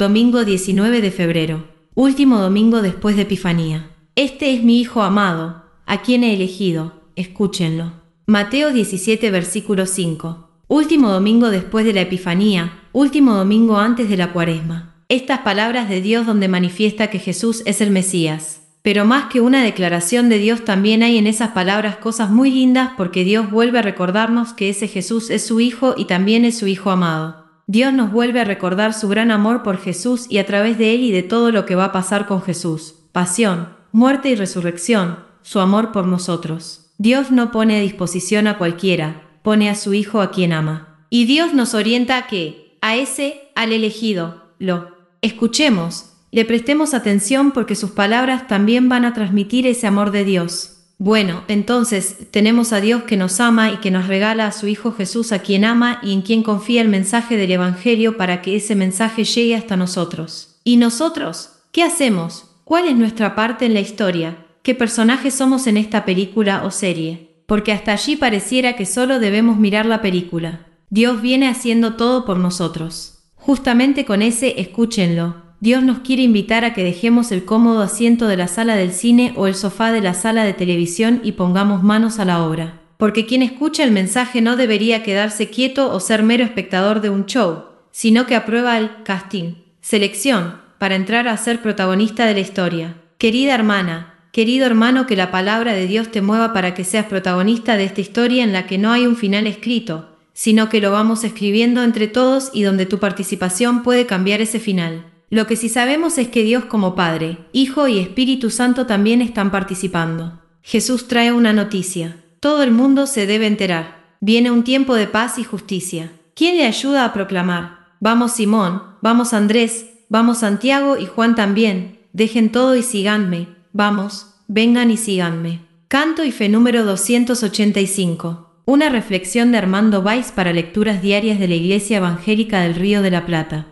domingo 19 de febrero, último domingo después de Epifanía. Este es mi Hijo amado, a quien he elegido, escúchenlo. Mateo 17 versículo 5. Último domingo después de la Epifanía, último domingo antes de la Cuaresma. Estas palabras de Dios donde manifiesta que Jesús es el Mesías. Pero más que una declaración de Dios también hay en esas palabras cosas muy lindas porque Dios vuelve a recordarnos que ese Jesús es su Hijo y también es su Hijo amado. Dios nos vuelve a recordar su gran amor por Jesús y a través de él y de todo lo que va a pasar con Jesús. Pasión, muerte y resurrección, su amor por nosotros. Dios no pone a disposición a cualquiera, pone a su Hijo a quien ama. Y Dios nos orienta a que, a ese, al elegido, lo escuchemos, le prestemos atención porque sus palabras también van a transmitir ese amor de Dios. Bueno, entonces tenemos a Dios que nos ama y que nos regala a su Hijo Jesús a quien ama y en quien confía el mensaje del Evangelio para que ese mensaje llegue hasta nosotros. ¿Y nosotros? ¿Qué hacemos? ¿Cuál es nuestra parte en la historia? ¿Qué personajes somos en esta película o serie? Porque hasta allí pareciera que solo debemos mirar la película. Dios viene haciendo todo por nosotros. Justamente con ese escúchenlo, Dios nos quiere invitar a que dejemos el cómodo asiento de la sala del cine o el sofá de la sala de televisión y pongamos manos a la obra. Porque quien escucha el mensaje no debería quedarse quieto o ser mero espectador de un show, sino que aprueba el casting, selección, para entrar a ser protagonista de la historia. Querida hermana, querido hermano, que la palabra de Dios te mueva para que seas protagonista de esta historia en la que no hay un final escrito, sino que lo vamos escribiendo entre todos y donde tu participación puede cambiar ese final. Lo que sí sabemos es que Dios como Padre, Hijo y Espíritu Santo también están participando. Jesús trae una noticia. Todo el mundo se debe enterar. Viene un tiempo de paz y justicia. ¿Quién le ayuda a proclamar? Vamos Simón, vamos Andrés, vamos Santiago y Juan también. Dejen todo y síganme. Vamos, vengan y síganme. Canto y fe número 285. Una reflexión de Armando Weiss para lecturas diarias de la Iglesia Evangélica del Río de la Plata.